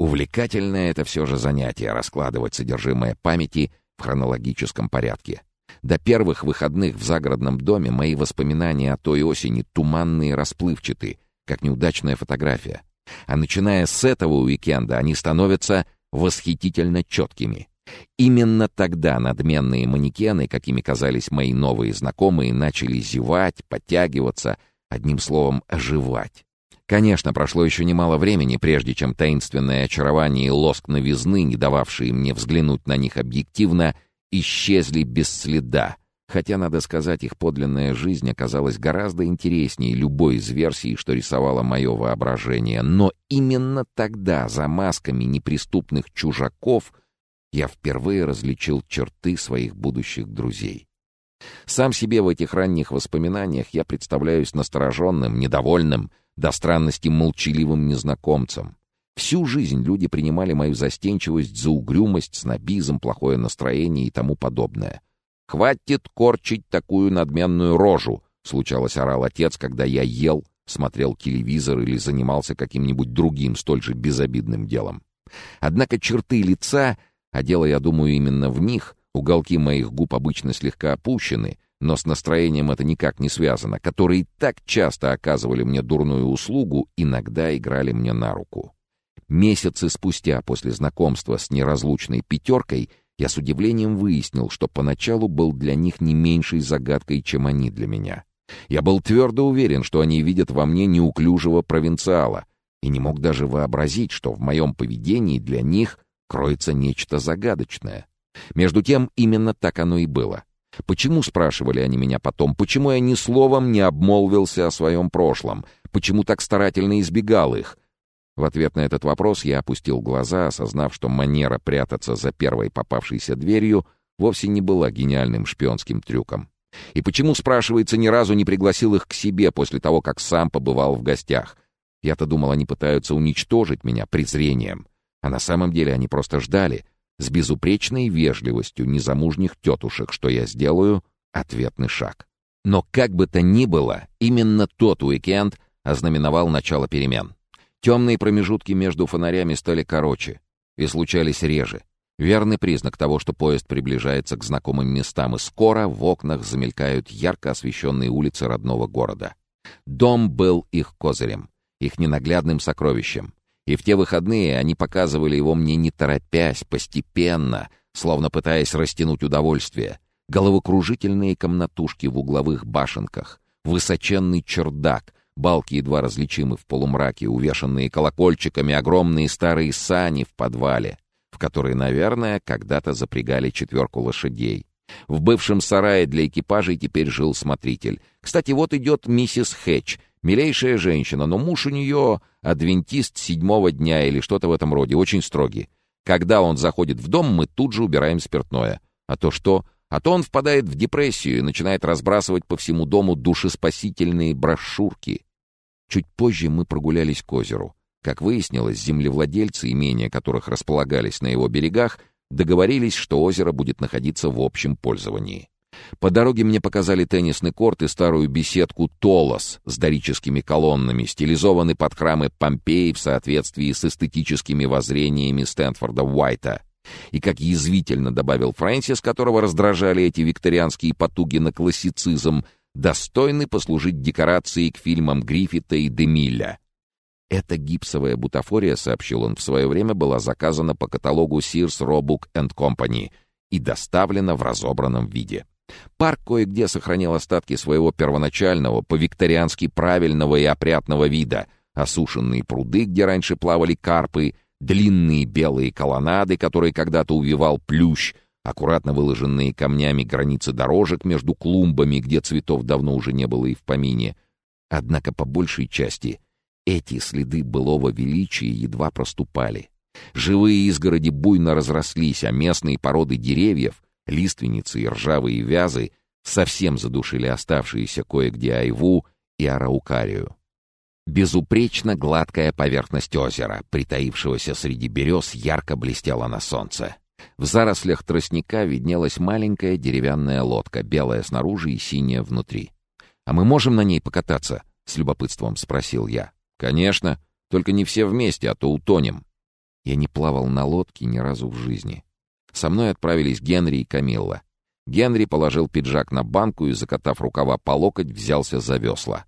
Увлекательное это все же занятие — раскладывать содержимое памяти в хронологическом порядке. До первых выходных в загородном доме мои воспоминания о той осени туманные и расплывчаты, как неудачная фотография. А начиная с этого уикенда они становятся восхитительно четкими. Именно тогда надменные манекены, какими казались мои новые знакомые, начали зевать, подтягиваться, одним словом, оживать. Конечно, прошло еще немало времени, прежде чем таинственное очарование и лоск новизны, не дававшие мне взглянуть на них объективно, исчезли без следа, хотя, надо сказать, их подлинная жизнь оказалась гораздо интереснее любой из версий, что рисовало мое воображение. Но именно тогда, за масками неприступных чужаков, я впервые различил черты своих будущих друзей. Сам себе в этих ранних воспоминаниях я представляюсь настороженным, недовольным, до странности молчаливым незнакомцем. Всю жизнь люди принимали мою застенчивость за угрюмость, снобизм, плохое настроение и тому подобное. «Хватит корчить такую надменную рожу!» — случалось орал отец, когда я ел, смотрел телевизор или занимался каким-нибудь другим столь же безобидным делом. Однако черты лица, а дело, я думаю, именно в них, уголки моих губ обычно слегка опущены — но с настроением это никак не связано, которые так часто оказывали мне дурную услугу, иногда играли мне на руку. Месяцы спустя после знакомства с неразлучной пятеркой я с удивлением выяснил, что поначалу был для них не меньшей загадкой, чем они для меня. Я был твердо уверен, что они видят во мне неуклюжего провинциала, и не мог даже вообразить, что в моем поведении для них кроется нечто загадочное. Между тем, именно так оно и было. Почему, спрашивали они меня потом, почему я ни словом не обмолвился о своем прошлом, почему так старательно избегал их? В ответ на этот вопрос я опустил глаза, осознав, что манера прятаться за первой попавшейся дверью вовсе не была гениальным шпионским трюком. И почему, спрашивается, ни разу не пригласил их к себе после того, как сам побывал в гостях? Я-то думал, они пытаются уничтожить меня презрением. А на самом деле они просто ждали, с безупречной вежливостью незамужних тетушек, что я сделаю ответный шаг. Но как бы то ни было, именно тот уикенд ознаменовал начало перемен. Темные промежутки между фонарями стали короче и случались реже. Верный признак того, что поезд приближается к знакомым местам, и скоро в окнах замелькают ярко освещенные улицы родного города. Дом был их козырем, их ненаглядным сокровищем. И в те выходные они показывали его мне не торопясь, постепенно, словно пытаясь растянуть удовольствие. Головокружительные комнатушки в угловых башенках, высоченный чердак, балки едва различимы в полумраке, увешанные колокольчиками, огромные старые сани в подвале, в которые, наверное, когда-то запрягали четверку лошадей. В бывшем сарае для экипажей теперь жил смотритель. Кстати, вот идет миссис Хэтч — Милейшая женщина, но муж у нее адвентист седьмого дня или что-то в этом роде, очень строгий. Когда он заходит в дом, мы тут же убираем спиртное. А то что? А то он впадает в депрессию и начинает разбрасывать по всему дому душеспасительные брошюрки. Чуть позже мы прогулялись к озеру. Как выяснилось, землевладельцы, имения которых располагались на его берегах, договорились, что озеро будет находиться в общем пользовании. По дороге мне показали теннисный корт и старую беседку «Толос» с дорическими колоннами, стилизованный под храмы Помпеи в соответствии с эстетическими воззрениями Стэнфорда Уайта. И, как язвительно добавил Фрэнсис, которого раздражали эти викторианские потуги на классицизм, достойны послужить декорацией к фильмам Гриффита и Демилля. Эта гипсовая бутафория, сообщил он в свое время, была заказана по каталогу Sears Roebuck Company и доставлена в разобранном виде. Парк кое-где сохранил остатки своего первоначального, по-викториански правильного и опрятного вида. Осушенные пруды, где раньше плавали карпы, длинные белые колоннады, которые когда-то увивал плющ, аккуратно выложенные камнями границы дорожек между клумбами, где цветов давно уже не было и в помине. Однако по большей части эти следы былого величия едва проступали. Живые изгороди буйно разрослись, а местные породы деревьев — лиственницы и ржавые вязы совсем задушили оставшиеся кое-где айву и араукарию. Безупречно гладкая поверхность озера, притаившегося среди берез, ярко блестела на солнце. В зарослях тростника виднелась маленькая деревянная лодка, белая снаружи и синяя внутри. «А мы можем на ней покататься?» — с любопытством спросил я. «Конечно, только не все вместе, а то утонем». Я не плавал на лодке ни разу в жизни. Со мной отправились Генри и Камилла. Генри положил пиджак на банку и, закатав рукава по локоть, взялся за весла.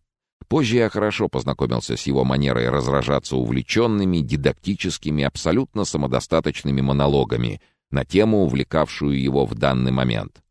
Позже я хорошо познакомился с его манерой разражаться увлеченными, дидактическими, абсолютно самодостаточными монологами на тему, увлекавшую его в данный момент.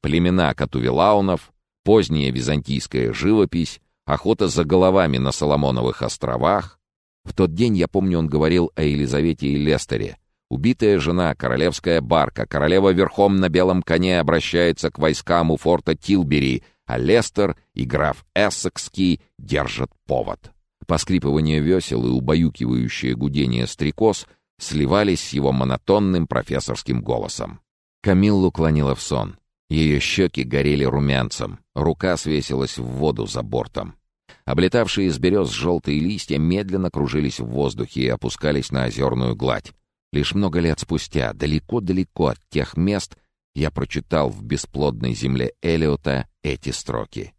Племена Катувелаунов, поздняя византийская живопись, охота за головами на Соломоновых островах. В тот день, я помню, он говорил о Елизавете и Лестере, Убитая жена, королевская барка, королева верхом на белом коне обращается к войскам у форта Тилбери, а Лестер и граф Эссекский держат повод. Поскрипывание весел и убаюкивающее гудение стрекоз сливались с его монотонным профессорским голосом. Камиллу клонила в сон. Ее щеки горели румянцем, рука свесилась в воду за бортом. Облетавшие из берез желтые листья медленно кружились в воздухе и опускались на озерную гладь. Лишь много лет спустя, далеко-далеко от тех мест, я прочитал в бесплодной земле Элиота эти строки.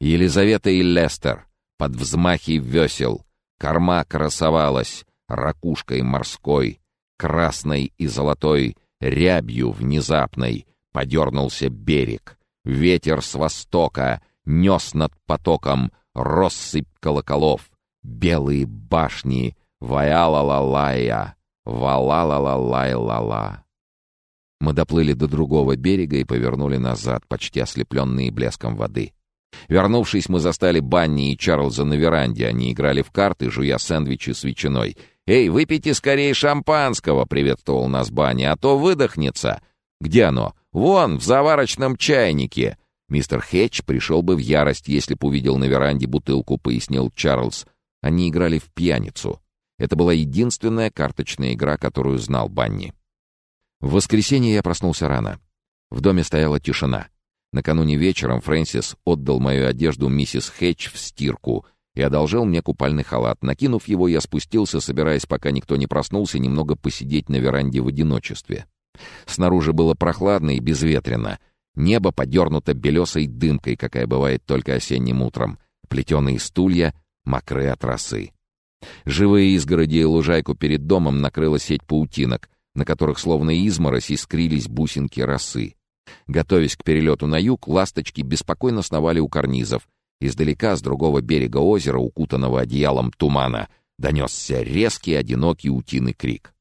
Елизавета и Лестер, под взмахи весел, корма красовалась, ракушкой морской, красной и золотой, рябью внезапной, подернулся берег. Ветер с востока нес над потоком россыпь колоколов, белые башни, ваяла-ла-лая, Ва-ла-ла-ла-лай-ла-ла. Мы доплыли до другого берега и повернули назад, почти ослепленные блеском воды. Вернувшись, мы застали Банни и Чарльза на веранде. Они играли в карты, жуя сэндвичи с ветчиной. «Эй, выпейте скорее шампанского!» — приветствовал нас Банни. «А то выдохнется!» «Где оно?» «Вон, в заварочном чайнике!» Мистер Хэтч пришел бы в ярость, если бы увидел на веранде бутылку, пояснил Чарльз. Они играли в пьяницу. Это была единственная карточная игра, которую знал Банни. В воскресенье я проснулся рано. В доме стояла тишина. Накануне вечером Фрэнсис отдал мою одежду миссис Хэтч в стирку и одолжил мне купальный халат. Накинув его, я спустился, собираясь, пока никто не проснулся, немного посидеть на веранде в одиночестве. Снаружи было прохладно и безветренно. Небо подернуто белесой дымкой, какая бывает только осенним утром. Плетеные стулья мокрые от росы. Живые изгороди и лужайку перед домом накрыла сеть паутинок, на которых словно изморозь искрились бусинки росы. Готовясь к перелету на юг, ласточки беспокойно сновали у карнизов. Издалека, с другого берега озера, укутанного одеялом тумана, донесся резкий, одинокий утиный крик.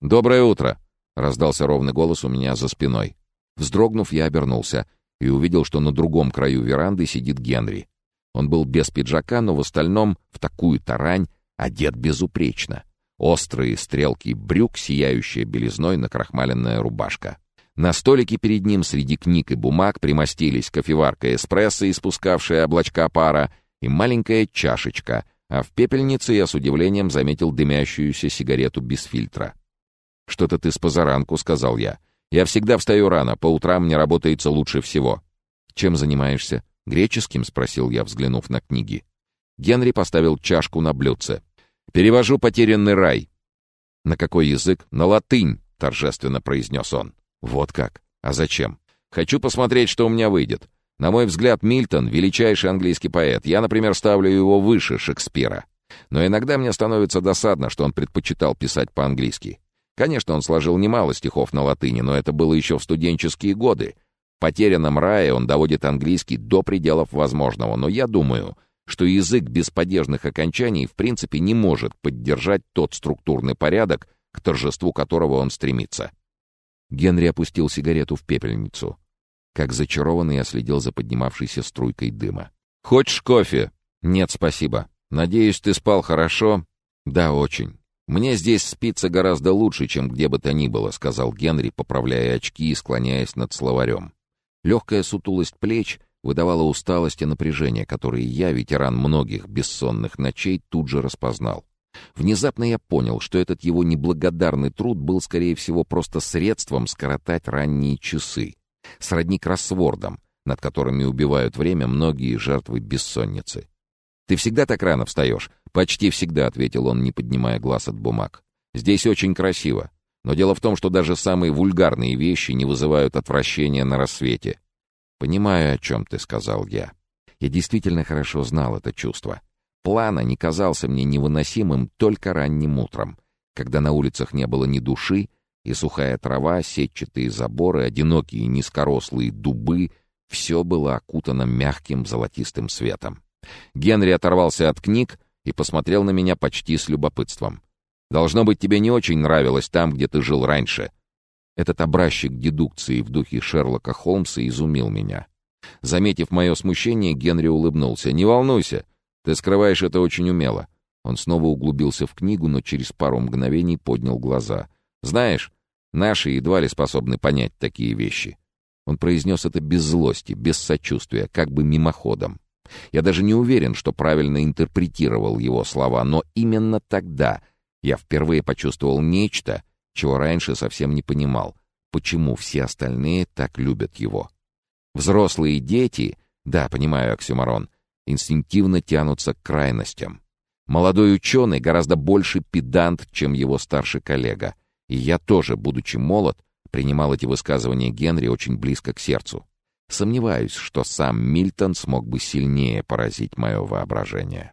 «Доброе утро!» — раздался ровный голос у меня за спиной. Вздрогнув, я обернулся и увидел, что на другом краю веранды сидит Генри. Он был без пиджака, но в остальном, в такую тарань, одет безупречно. Острые стрелки брюк, сияющая белизной накрахмаленная рубашка. На столике перед ним среди книг и бумаг примостились кофеварка эспрессо, испускавшая облачка пара, и маленькая чашечка, а в пепельнице я с удивлением заметил дымящуюся сигарету без фильтра. «Что-то ты с позаранку», — сказал я. «Я всегда встаю рано, по утрам мне работается лучше всего». «Чем занимаешься?» «Греческим?» — спросил я, взглянув на книги. Генри поставил чашку на блюдце. «Перевожу потерянный рай». «На какой язык?» «На латынь», — торжественно произнес он. «Вот как? А зачем?» «Хочу посмотреть, что у меня выйдет. На мой взгляд, Мильтон — величайший английский поэт. Я, например, ставлю его выше Шекспира. Но иногда мне становится досадно, что он предпочитал писать по-английски. Конечно, он сложил немало стихов на латыни, но это было еще в студенческие годы, потерянном рае он доводит английский до пределов возможного, но я думаю, что язык без падежных окончаний в принципе не может поддержать тот структурный порядок, к торжеству которого он стремится. Генри опустил сигарету в пепельницу. Как зачарованный я следил за поднимавшейся струйкой дыма. «Хочешь кофе?» «Нет, спасибо. Надеюсь, ты спал хорошо?» «Да, очень. Мне здесь спится гораздо лучше, чем где бы то ни было», — сказал Генри, поправляя очки и склоняясь над словарем. Легкая сутулость плеч выдавала усталость и напряжение, которые я, ветеран многих бессонных ночей, тут же распознал. Внезапно я понял, что этот его неблагодарный труд был, скорее всего, просто средством скоротать ранние часы, сродни кроссвордам, над которыми убивают время многие жертвы бессонницы. «Ты всегда так рано встаешь?» «Почти всегда», — ответил он, не поднимая глаз от бумаг. «Здесь очень красиво. Но дело в том, что даже самые вульгарные вещи не вызывают отвращения на рассвете. «Понимаю, о чем ты», — сказал я. Я действительно хорошо знал это чувство. Плана не казался мне невыносимым только ранним утром. когда на улицах не было ни души, и сухая трава, сетчатые заборы, одинокие низкорослые дубы — все было окутано мягким золотистым светом. Генри оторвался от книг и посмотрел на меня почти с любопытством. «Должно быть, тебе не очень нравилось там, где ты жил раньше». Этот образчик дедукции в духе Шерлока Холмса изумил меня. Заметив мое смущение, Генри улыбнулся. «Не волнуйся, ты скрываешь это очень умело». Он снова углубился в книгу, но через пару мгновений поднял глаза. «Знаешь, наши едва ли способны понять такие вещи». Он произнес это без злости, без сочувствия, как бы мимоходом. Я даже не уверен, что правильно интерпретировал его слова, но именно тогда я впервые почувствовал нечто, чего раньше совсем не понимал, почему все остальные так любят его. Взрослые дети, да, понимаю, оксюмарон, инстинктивно тянутся к крайностям. Молодой ученый гораздо больше педант, чем его старший коллега, и я тоже, будучи молод, принимал эти высказывания Генри очень близко к сердцу. Сомневаюсь, что сам Мильтон смог бы сильнее поразить мое воображение.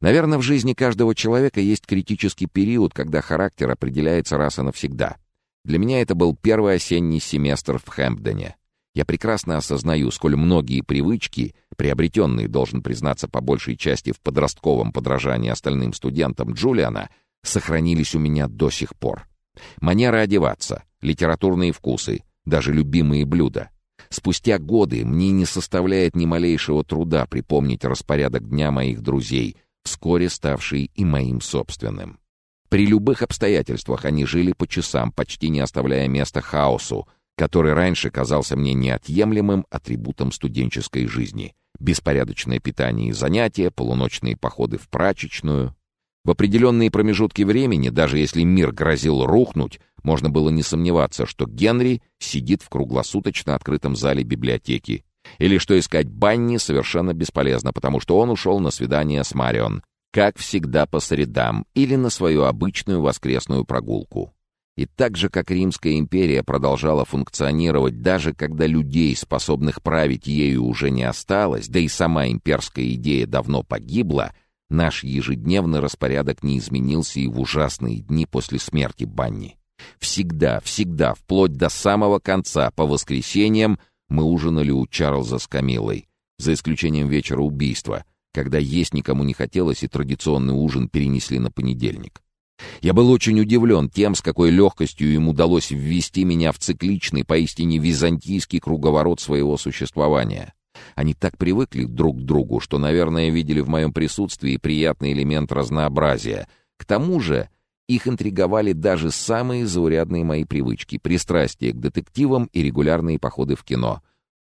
Наверное, в жизни каждого человека есть критический период, когда характер определяется раз и навсегда. Для меня это был первый осенний семестр в Хэмпдоне. Я прекрасно осознаю, сколь многие привычки, приобретенные, должен признаться, по большей части в подростковом подражании остальным студентам Джулиана, сохранились у меня до сих пор. Манера одеваться, литературные вкусы, даже любимые блюда. Спустя годы мне не составляет ни малейшего труда припомнить распорядок дня моих друзей, вскоре ставший и моим собственным. При любых обстоятельствах они жили по часам, почти не оставляя места хаосу, который раньше казался мне неотъемлемым атрибутом студенческой жизни. Беспорядочное питание и занятия, полуночные походы в прачечную. В определенные промежутки времени, даже если мир грозил рухнуть, можно было не сомневаться, что Генри сидит в круглосуточно открытом зале библиотеки, или что искать Банни совершенно бесполезно, потому что он ушел на свидание с Марион, как всегда по средам, или на свою обычную воскресную прогулку. И так же, как Римская империя продолжала функционировать даже когда людей, способных править ею, уже не осталось, да и сама имперская идея давно погибла, наш ежедневный распорядок не изменился и в ужасные дни после смерти Банни. Всегда, всегда, вплоть до самого конца, по воскресеньям, мы ужинали у Чарльза с Камилой, за исключением вечера убийства, когда есть никому не хотелось и традиционный ужин перенесли на понедельник. Я был очень удивлен тем, с какой легкостью им удалось ввести меня в цикличный, поистине византийский круговорот своего существования. Они так привыкли друг к другу, что, наверное, видели в моем присутствии приятный элемент разнообразия. К тому же их интриговали даже самые заурядные мои привычки, пристрастие к детективам и регулярные походы в кино.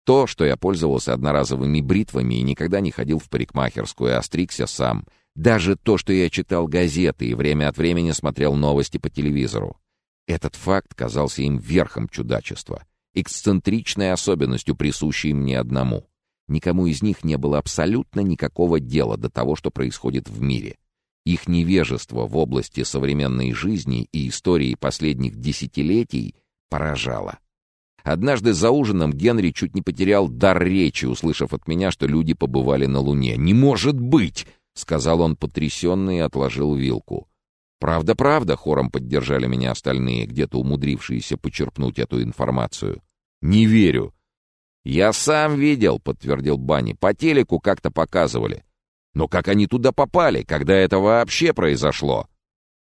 То, что я пользовался одноразовыми бритвами и никогда не ходил в парикмахерскую, а стригся сам — даже то, что я читал газеты и время от времени смотрел новости по телевизору. Этот факт казался им верхом чудачества, эксцентричной особенностью, присущей мне одному. Никому из них не было абсолютно никакого дела до того, что происходит в мире. Их невежество в области современной жизни и истории последних десятилетий поражало. Однажды за ужином Генри чуть не потерял дар речи, услышав от меня, что люди побывали на Луне. «Не может быть!» — сказал он потрясенно и отложил вилку. «Правда, правда!» — хором поддержали меня остальные, где-то умудрившиеся почерпнуть эту информацию. «Не верю!» «Я сам видел», — подтвердил Банни. «По телеку как-то показывали». «Но как они туда попали? Когда это вообще произошло?»